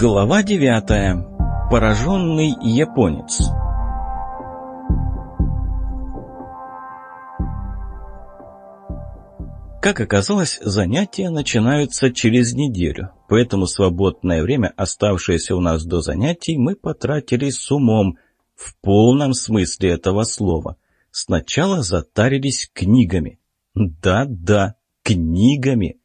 Глава девятая. Пораженный японец. Как оказалось, занятия начинаются через неделю, поэтому свободное время, оставшееся у нас до занятий, мы потратили с умом, в полном смысле этого слова. Сначала затарились книгами. Да-да, книгами.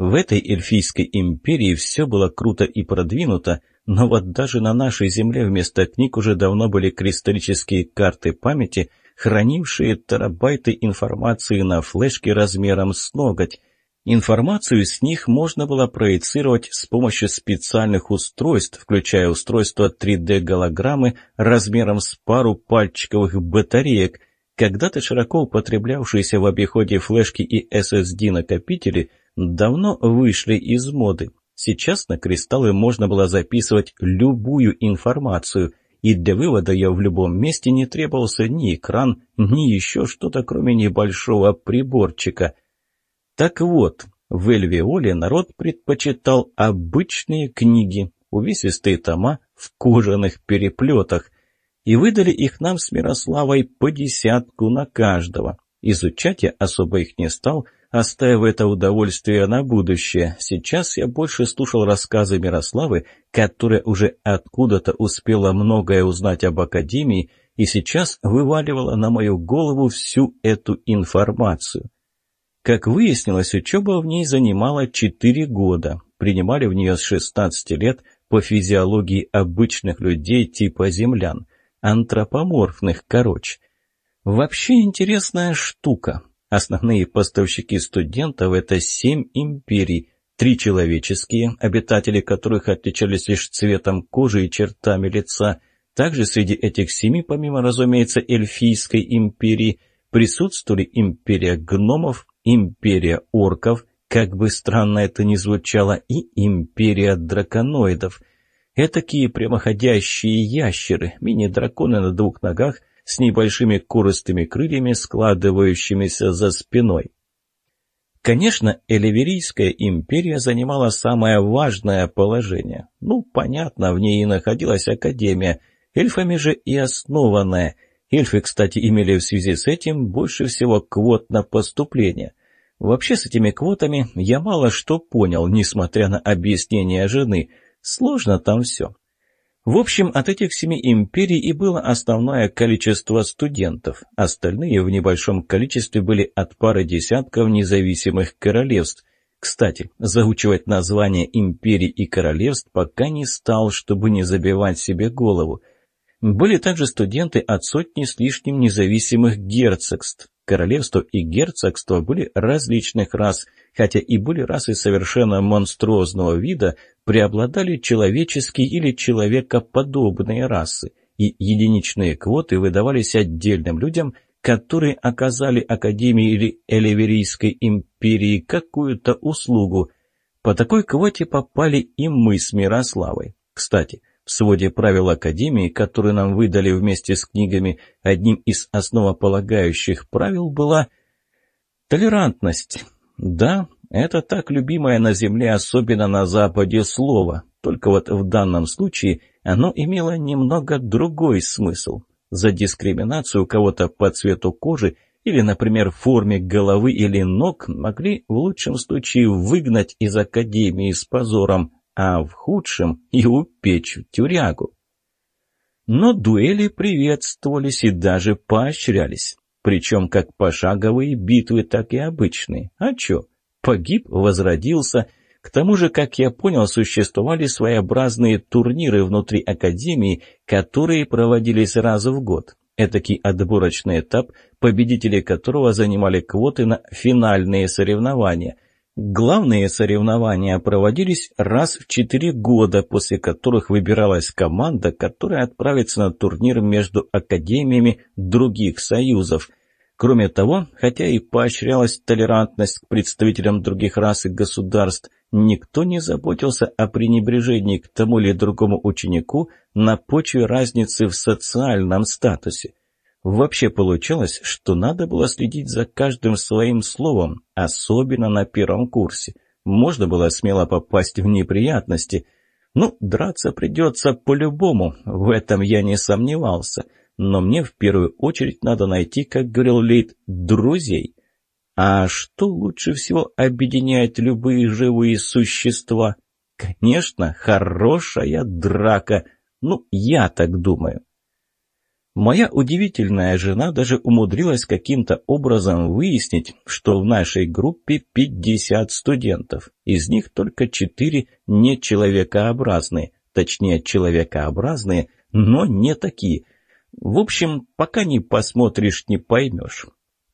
В этой эльфийской империи все было круто и продвинуто, но вот даже на нашей земле вместо книг уже давно были кристаллические карты памяти, хранившие терабайты информации на флешке размером с ноготь. Информацию с них можно было проецировать с помощью специальных устройств, включая устройство 3D-голограммы размером с пару пальчиковых батареек. Когда-то широко употреблявшиеся в обиходе флешки и SSD-накопители – давно вышли из моды. Сейчас на кристаллы можно было записывать любую информацию, и для вывода я в любом месте не требовался ни экран, ни еще что-то, кроме небольшого приборчика. Так вот, в Эльвиоле народ предпочитал обычные книги, увесистые тома в кожаных переплетах, и выдали их нам с Мирославой по десятку на каждого. Изучать я особо их не стал – оставив это удовольствие на будущее. Сейчас я больше слушал рассказы Мирославы, которая уже откуда-то успела многое узнать об Академии и сейчас вываливала на мою голову всю эту информацию. Как выяснилось, учеба в ней занимала 4 года. Принимали в нее с 16 лет по физиологии обычных людей типа землян. Антропоморфных, короче. Вообще интересная штука. Основные поставщики студентов – это семь империй, три человеческие, обитатели которых отличались лишь цветом кожи и чертами лица. Также среди этих семи, помимо, разумеется, эльфийской империи, присутствовали империя гномов, империя орков, как бы странно это ни звучало, и империя драконоидов. Этакие прямоходящие ящеры, мини-драконы на двух ногах, с небольшими курыстыми крыльями, складывающимися за спиной. Конечно, Эливерийская империя занимала самое важное положение. Ну, понятно, в ней и находилась Академия, эльфами же и основанная. Эльфы, кстати, имели в связи с этим больше всего квот на поступление. Вообще с этими квотами я мало что понял, несмотря на объяснение жены. Сложно там все. В общем, от этих семи империй и было основное количество студентов. Остальные в небольшом количестве были от пары десятков независимых королевств. Кстати, заучивать названия империй и королевств пока не стал, чтобы не забивать себе голову. Были также студенты от сотни с лишним независимых герцогств. Королевства и герцогства были различных рас, хотя и были расы совершенно монструозного вида, преобладали человеческие или человекоподобные расы, и единичные квоты выдавались отдельным людям, которые оказали Академии или Эливерийской империи какую-то услугу. По такой квоте попали и мы с Мирославой. Кстати, в своде правил Академии, которые нам выдали вместе с книгами, одним из основополагающих правил была толерантность. Да, это так любимое на Земле, особенно на Западе, слово. Только вот в данном случае оно имело немного другой смысл. За дискриминацию кого-то по цвету кожи или, например, форме головы или ног могли в лучшем случае выгнать из Академии с позором, а в худшем и упечь в тюрягу. Но дуэли приветствовались и даже поощрялись, причем как пошаговые битвы, так и обычные. А чё? Погиб, возродился. К тому же, как я понял, существовали своеобразные турниры внутри Академии, которые проводились раз в год. Этакий отборочный этап, победители которого занимали квоты на финальные соревнования – Главные соревнования проводились раз в четыре года, после которых выбиралась команда, которая отправится на турнир между академиями других союзов. Кроме того, хотя и поощрялась толерантность к представителям других рас и государств, никто не заботился о пренебрежении к тому или другому ученику на почве разницы в социальном статусе. Вообще получалось, что надо было следить за каждым своим словом, особенно на первом курсе. Можно было смело попасть в неприятности. Ну, драться придется по-любому, в этом я не сомневался. Но мне в первую очередь надо найти, как говорил Лейт, друзей. А что лучше всего объединяет любые живые существа? Конечно, хорошая драка. Ну, я так думаю. Моя удивительная жена даже умудрилась каким-то образом выяснить, что в нашей группе 50 студентов. Из них только 4 нечеловекообразные. Точнее, человекообразные, но не такие. В общем, пока не посмотришь, не поймешь.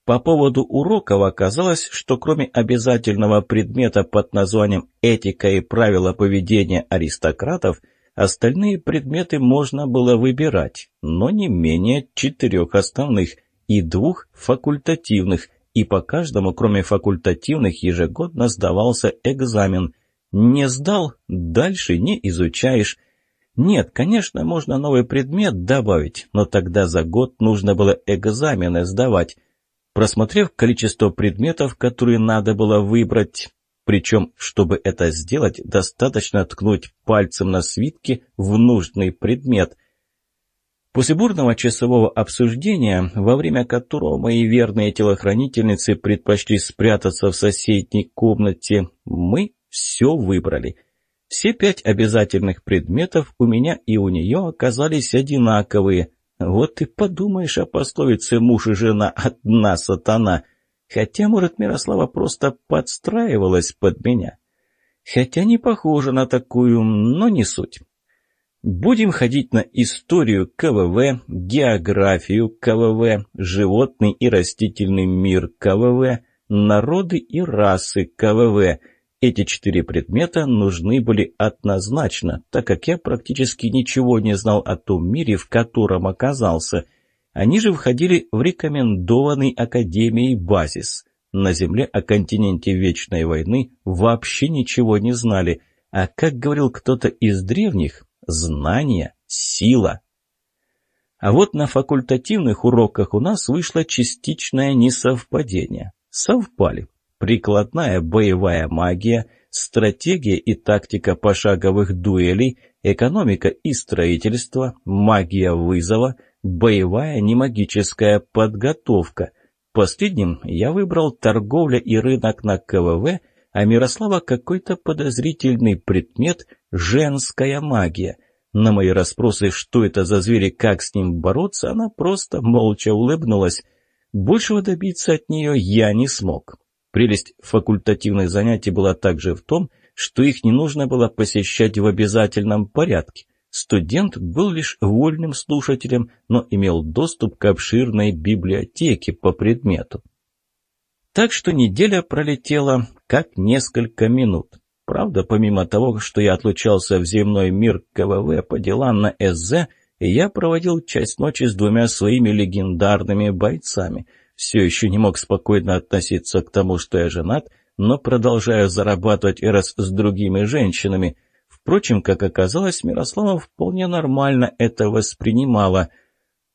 По поводу уроков оказалось, что кроме обязательного предмета под названием «Этика и правила поведения аристократов», остальные предметы можно было выбирать, но не менее четырех основных и двух факультативных, и по каждому, кроме факультативных, ежегодно сдавался экзамен. Не сдал – дальше не изучаешь. Нет, конечно, можно новый предмет добавить, но тогда за год нужно было экзамены сдавать. Просмотрев количество предметов, которые надо было выбрать, причем, чтобы это сделать, достаточно ткнуть пальцем на свитке в нужный предмет. После бурного часового обсуждения, во время которого мои верные телохранительницы предпочли спрятаться в соседней комнате, мы все выбрали. Все пять обязательных предметов у меня и у нее оказались одинаковые, вот ты подумаешь о пословице «муж и жена одна сатана». Хотя, может, Мирослава просто подстраивалась под меня. Хотя не похоже на такую, но не суть. Будем ходить на историю КВВ, географию КВВ, животный и растительный мир КВВ, народы и расы КВВ – эти четыре предмета нужны были однозначно, так как я практически ничего не знал о том мире, в котором оказался. Они же входили в рекомендованный Академией базис. На Земле о континенте Вечной войны вообще ничего не знали, а, как говорил кто-то из древних, знание – сила. А вот на факультативных уроках у нас вышло частичное несовпадение. Совпали прикладная боевая магия, стратегия и тактика пошаговых дуэлей, экономика и строительство, магия вызова, боевая немагическая подготовка. Последним я выбрал торговля и рынок на КВВ, а Мирослава какой-то подозрительный предмет – женская магия. На мои расспросы, что это за звери, как с ним бороться, она просто молча улыбнулась. Большего добиться от нее я не смог. Прелесть факультативных занятий была также в том, что их не нужно было посещать в обязательном порядке. Студент был лишь вольным слушателем, но имел доступ к обширной библиотеке по предмету. Так что неделя пролетела как несколько минут. Правда, помимо того, что я отлучался в земной мир КВВ по делам на СЗ, я проводил часть ночи с двумя своими легендарными бойцами – все еще не мог спокойно относиться к тому, что я женат, но продолжаю зарабатывать и раз с другими женщинами. Впрочем, как оказалось, Мирослава вполне нормально это воспринимала.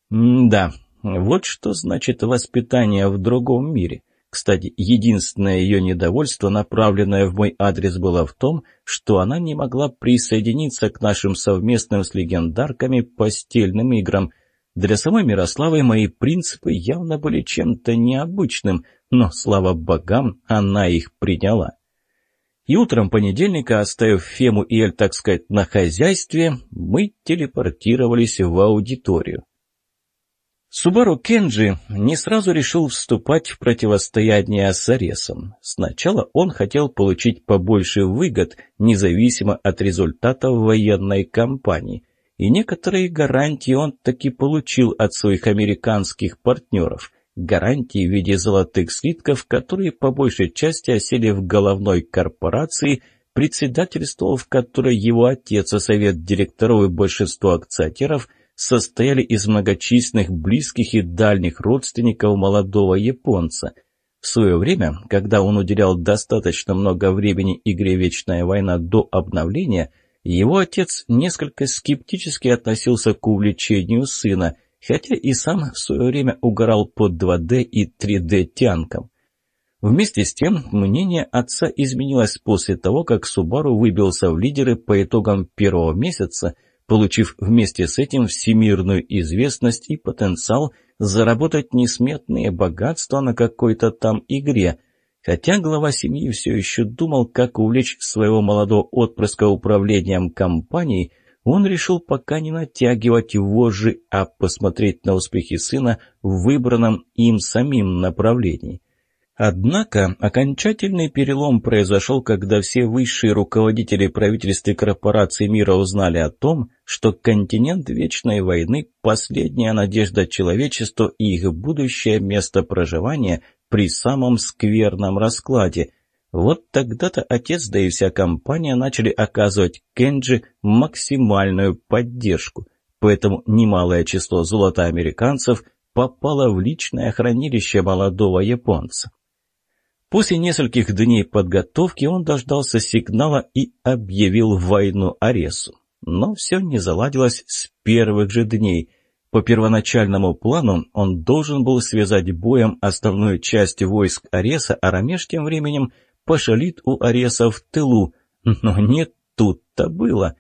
Да, вот что значит воспитание в другом мире. Кстати, единственное ее недовольство, направленное в мой адрес, было в том, что она не могла присоединиться к нашим совместным с легендарками постельным играм – для самой Мирославы мои принципы явно были чем-то необычным, но, слава богам, она их приняла. И утром понедельника, оставив Фему и Эль, так сказать, на хозяйстве, мы телепортировались в аудиторию. Субару Кенджи не сразу решил вступать в противостояние с Аресом. Сначала он хотел получить побольше выгод, независимо от результатов военной кампании – и некоторые гарантии он таки получил от своих американских партнеров. Гарантии в виде золотых слитков, которые по большей части осели в головной корпорации, председательствовал в которой его отец и совет директоров и большинство акционеров состояли из многочисленных близких и дальних родственников молодого японца – в свое время, когда он уделял достаточно много времени игре «Вечная война» до обновления, его отец несколько скептически относился к увлечению сына, хотя и сам в свое время угорал под 2D и 3D-тянком. Вместе с тем, мнение отца изменилось после того, как Субару выбился в лидеры по итогам первого месяца, получив вместе с этим всемирную известность и потенциал заработать несметные богатства на какой-то там игре. Хотя глава семьи все еще думал, как увлечь своего молодого отпрыска управлением компанией, он решил пока не натягивать вожжи, а посмотреть на успехи сына в выбранном им самим направлении. Однако окончательный перелом произошел, когда все высшие руководители правительств и корпораций мира узнали о том, что континент Вечной войны – последняя надежда человечества и их будущее место проживания при самом скверном раскладе. Вот тогда-то отец, да и вся компания начали оказывать Кенджи максимальную поддержку. Поэтому немалое число золотоамериканцев попало в личное хранилище молодого японца. После нескольких дней подготовки он дождался сигнала и объявил войну Аресу. Но все не заладилось с первых же дней. По первоначальному плану он должен был связать боем основную часть войск Ареса, а Рамеш тем временем пошалит у Ареса в тылу. Но не тут-то было.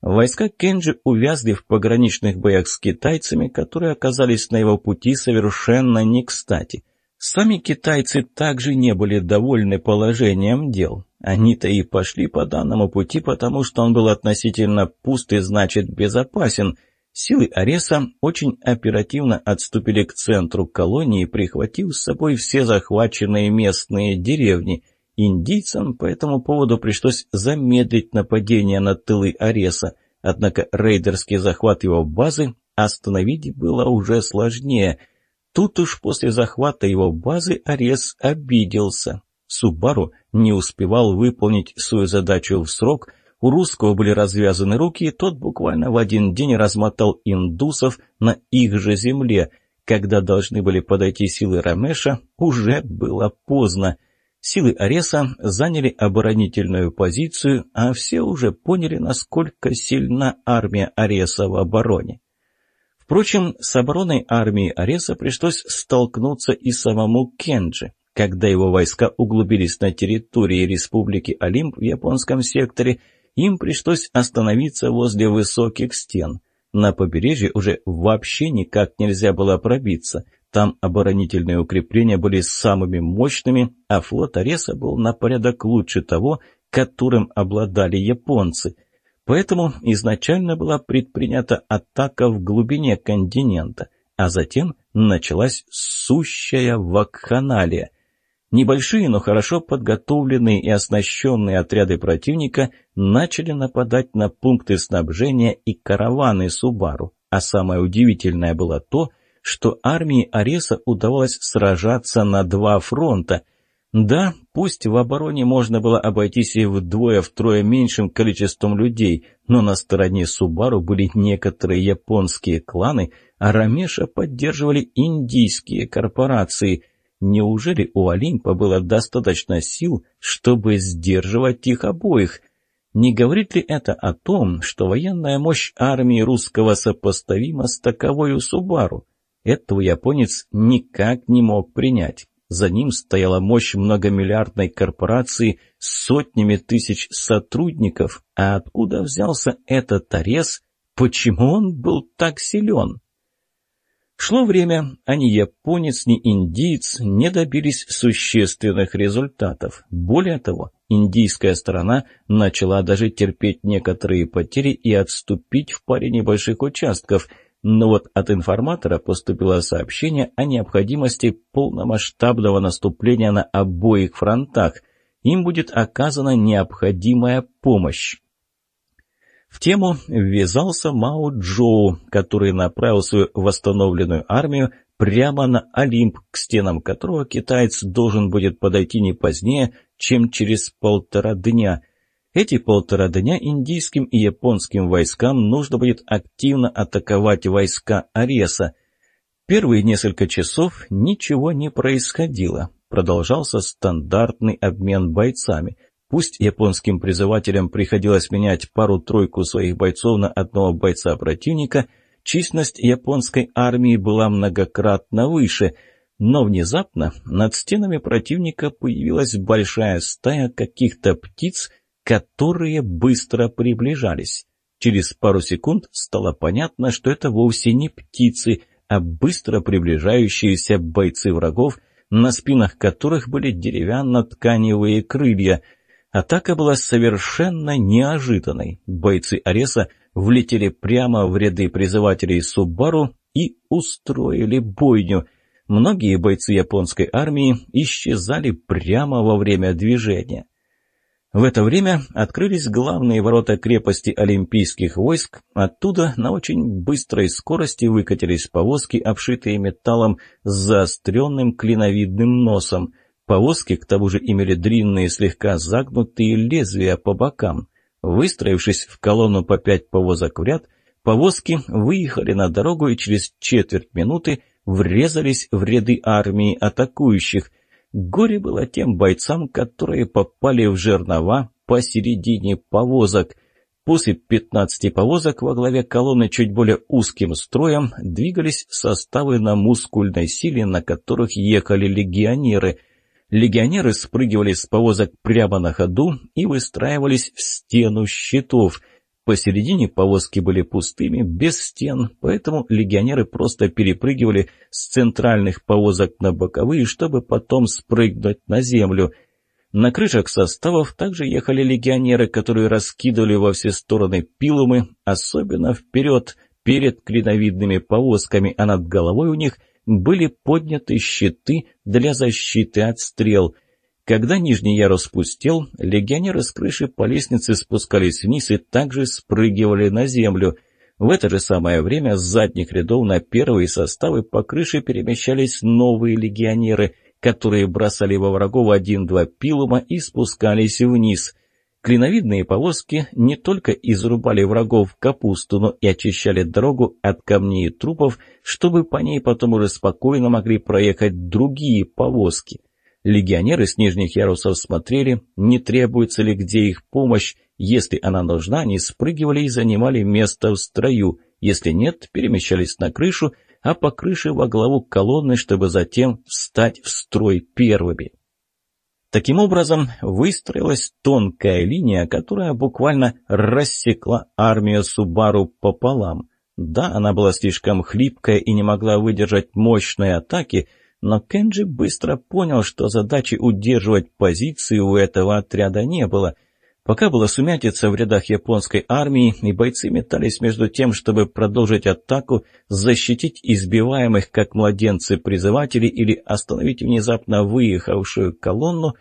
Войска Кенджи увязли в пограничных боях с китайцами, которые оказались на его пути совершенно не кстати – Сами китайцы также не были довольны положением дел. Они-то и пошли по данному пути, потому что он был относительно пуст и, значит, безопасен. Силы Ареса очень оперативно отступили к центру колонии, прихватив с собой все захваченные местные деревни. Индийцам по этому поводу пришлось замедлить нападение на тылы Ареса, однако рейдерский захват его базы остановить было уже сложнее – Тут уж после захвата его базы Арес обиделся. Субару не успевал выполнить свою задачу в срок, у русского были развязаны руки, и тот буквально в один день размотал индусов на их же земле. Когда должны были подойти силы Рамеша, уже было поздно. Силы Ареса заняли оборонительную позицию, а все уже поняли, насколько сильна армия Ареса в обороне. Впрочем, с обороной армии Ареса пришлось столкнуться и самому Кенджи. Когда его войска углубились на территории Республики Олимп в японском секторе, им пришлось остановиться возле высоких стен. На побережье уже вообще никак нельзя было пробиться. Там оборонительные укрепления были самыми мощными, а флот Ареса был на порядок лучше того, которым обладали японцы – Поэтому изначально была предпринята атака в глубине континента, а затем началась сущая вакханалия. Небольшие, но хорошо подготовленные и оснащенные отряды противника начали нападать на пункты снабжения и караваны Субару. А самое удивительное было то, что армии Ареса удавалось сражаться на два фронта – да, пусть в обороне можно было обойтись и вдвое-втрое меньшим количеством людей, но на стороне Субару были некоторые японские кланы, а Рамеша поддерживали индийские корпорации. Неужели у Олимпа было достаточно сил, чтобы сдерживать их обоих? Не говорит ли это о том, что военная мощь армии русского сопоставима с таковой у Субару? Этого японец никак не мог принять. За ним стояла мощь многомиллиардной корпорации с сотнями тысяч сотрудников. А откуда взялся этот Арес? Почему он был так силен? Шло время, а ни японец, ни индиец не добились существенных результатов. Более того, индийская сторона начала даже терпеть некоторые потери и отступить в паре небольших участков – но вот от информатора поступило сообщение о необходимости полномасштабного наступления на обоих фронтах. Им будет оказана необходимая помощь. В тему ввязался Мао Джоу, который направил свою восстановленную армию прямо на Олимп, к стенам которого китаец должен будет подойти не позднее, чем через полтора дня – эти полтора дня индийским и японским войскам нужно будет активно атаковать войска Ареса. Первые несколько часов ничего не происходило. Продолжался стандартный обмен бойцами. Пусть японским призывателям приходилось менять пару-тройку своих бойцов на одного бойца противника, численность японской армии была многократно выше – Но внезапно над стенами противника появилась большая стая каких-то птиц, которые быстро приближались. Через пару секунд стало понятно, что это вовсе не птицы, а быстро приближающиеся бойцы врагов, на спинах которых были деревянно-тканевые крылья. Атака была совершенно неожиданной. Бойцы Ареса влетели прямо в ряды призывателей Субару и устроили бойню. Многие бойцы японской армии исчезали прямо во время движения. В это время открылись главные ворота крепости Олимпийских войск. Оттуда на очень быстрой скорости выкатились повозки, обшитые металлом с заостренным клиновидным носом. Повозки, к тому же, имели длинные, слегка загнутые лезвия по бокам. Выстроившись в колонну по пять повозок в ряд, повозки выехали на дорогу и через четверть минуты врезались в ряды армии атакующих – Горе было тем бойцам, которые попали в жернова посередине повозок. После пятнадцати повозок во главе колонны чуть более узким строем двигались составы на мускульной силе, на которых ехали легионеры. Легионеры спрыгивали с повозок прямо на ходу и выстраивались в стену щитов – Посередине повозки были пустыми, без стен, поэтому легионеры просто перепрыгивали с центральных повозок на боковые, чтобы потом спрыгнуть на землю. На крышах составов также ехали легионеры, которые раскидывали во все стороны пилумы, особенно вперед, перед клиновидными повозками, а над головой у них были подняты щиты для защиты от стрел – когда нижний ярус пустел, легионеры с крыши по лестнице спускались вниз и также спрыгивали на землю. В это же самое время с задних рядов на первые составы по крыше перемещались новые легионеры, которые бросали во врагов один-два пилума и спускались вниз. Клиновидные повозки не только изрубали врагов капусту, но и очищали дорогу от камней и трупов, чтобы по ней потом уже спокойно могли проехать другие повозки. Легионеры с нижних ярусов смотрели, не требуется ли где их помощь. Если она нужна, они спрыгивали и занимали место в строю. Если нет, перемещались на крышу, а по крыше во главу колонны, чтобы затем встать в строй первыми. Таким образом, выстроилась тонкая линия, которая буквально рассекла армию Субару пополам. Да, она была слишком хлипкая и не могла выдержать мощной атаки, но Кенджи быстро понял, что задачи удерживать позиции у этого отряда не было. Пока была сумятица в рядах японской армии, и бойцы метались между тем, чтобы продолжить атаку, защитить избиваемых как младенцы призывателей или остановить внезапно выехавшую колонну,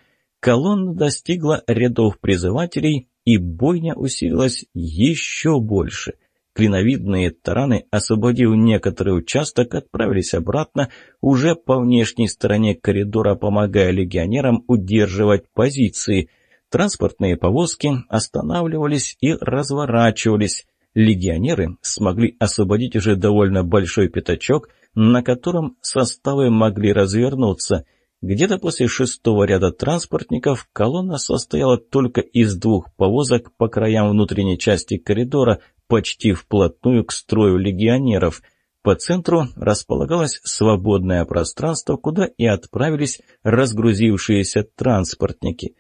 колонна достигла рядов призывателей, и бойня усилилась еще больше – Клиновидные тараны, освободив некоторый участок, отправились обратно, уже по внешней стороне коридора, помогая легионерам удерживать позиции. Транспортные повозки останавливались и разворачивались. Легионеры смогли освободить уже довольно большой пятачок, на котором составы могли развернуться. Где-то после шестого ряда транспортников колонна состояла только из двух повозок по краям внутренней части коридора, почти вплотную к строю легионеров. По центру располагалось свободное пространство, куда и отправились разгрузившиеся транспортники.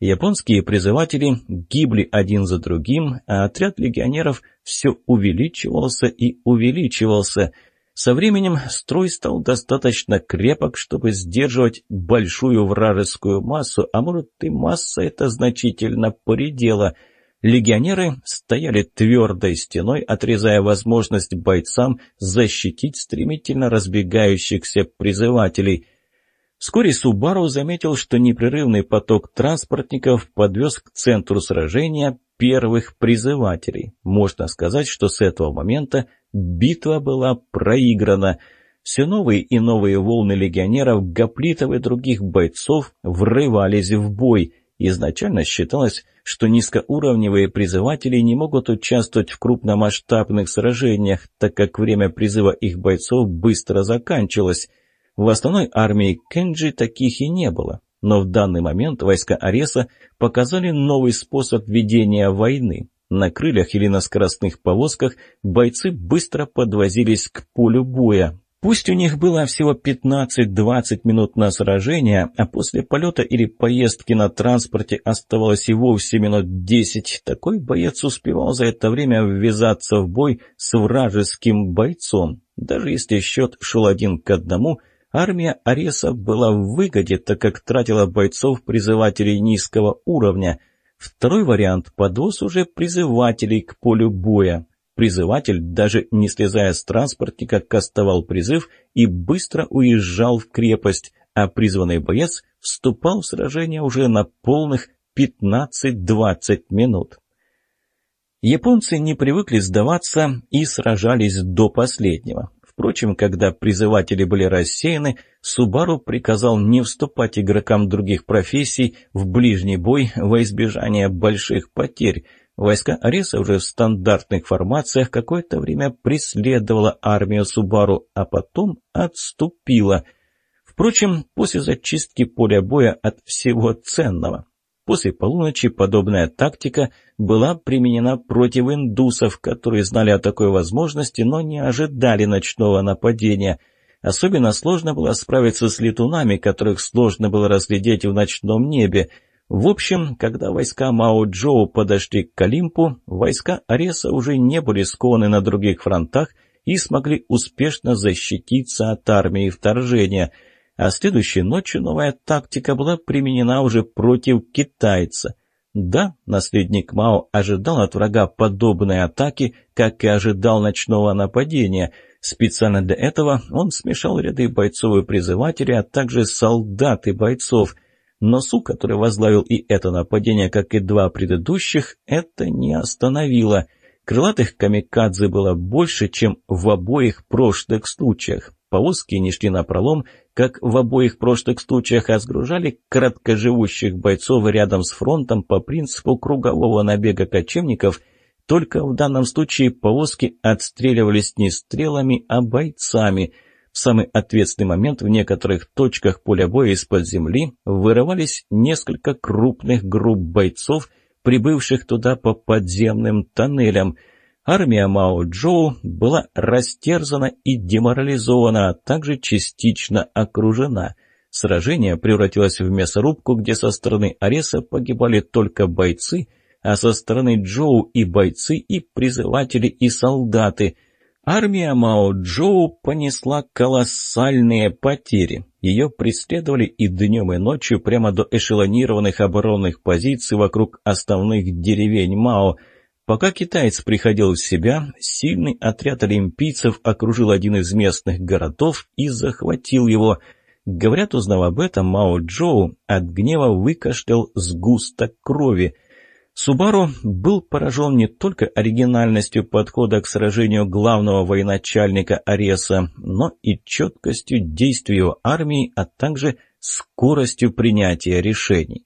Японские призыватели гибли один за другим, а отряд легионеров все увеличивался и увеличивался. Со временем строй стал достаточно крепок, чтобы сдерживать большую вражескую массу, а может и масса эта значительно поредела – Легионеры стояли твердой стеной, отрезая возможность бойцам защитить стремительно разбегающихся призывателей. Вскоре Субару заметил, что непрерывный поток транспортников подвез к центру сражения первых призывателей. Можно сказать, что с этого момента битва была проиграна. Все новые и новые волны легионеров, гоплитов и других бойцов врывались в бой. Изначально считалось, что низкоуровневые призыватели не могут участвовать в крупномасштабных сражениях, так как время призыва их бойцов быстро заканчивалось. В основной армии Кенджи таких и не было. Но в данный момент войска Ареса показали новый способ ведения войны. На крыльях или на скоростных повозках бойцы быстро подвозились к полю боя. Пусть у них было всего 15-20 минут на сражение, а после полета или поездки на транспорте оставалось и вовсе минут 10, такой боец успевал за это время ввязаться в бой с вражеским бойцом. Даже если счет шел один к одному, армия Ареса была в выгоде, так как тратила бойцов-призывателей низкого уровня. Второй вариант – подвоз уже призывателей к полю боя. Призыватель, даже не слезая с транспортника, кастовал призыв и быстро уезжал в крепость, а призванный боец вступал в сражение уже на полных 15-20 минут. Японцы не привыкли сдаваться и сражались до последнего. Впрочем, когда призыватели были рассеяны, Субару приказал не вступать игрокам других профессий в ближний бой во избежание больших потерь – Войска Ареса уже в стандартных формациях какое-то время преследовала армию Субару, а потом отступила. Впрочем, после зачистки поля боя от всего ценного. После полуночи подобная тактика была применена против индусов, которые знали о такой возможности, но не ожидали ночного нападения. Особенно сложно было справиться с летунами, которых сложно было разглядеть в ночном небе – в общем, когда войска Мао Джоу подошли к Калимпу, войска Ареса уже не были скованы на других фронтах и смогли успешно защититься от армии вторжения. А следующей ночью новая тактика была применена уже против китайца. Да, наследник Мао ожидал от врага подобной атаки, как и ожидал ночного нападения. Специально для этого он смешал ряды бойцов и призывателей, а также солдат и бойцов – но Су, который возглавил и это нападение, как и два предыдущих, это не остановило. Крылатых камикадзе было больше, чем в обоих прошлых случаях. Повозки не шли на пролом, как в обоих прошлых случаях, а сгружали краткоживущих бойцов рядом с фронтом по принципу кругового набега кочевников, только в данном случае повозки отстреливались не стрелами, а бойцами – в самый ответственный момент в некоторых точках поля боя из-под земли вырывались несколько крупных групп бойцов, прибывших туда по подземным тоннелям. Армия Мао Джоу была растерзана и деморализована, а также частично окружена. Сражение превратилось в мясорубку, где со стороны Ареса погибали только бойцы, а со стороны Джоу и бойцы, и призыватели, и солдаты – Армия Мао Джоу понесла колоссальные потери. Ее преследовали и днем, и ночью прямо до эшелонированных оборонных позиций вокруг основных деревень Мао. Пока китаец приходил в себя, сильный отряд олимпийцев окружил один из местных городов и захватил его. Говорят, узнав об этом, Мао Джоу от гнева выкашлял сгусток крови – Субару был поражен не только оригинальностью подхода к сражению главного военачальника Ареса, но и четкостью действий его армии, а также скоростью принятия решений.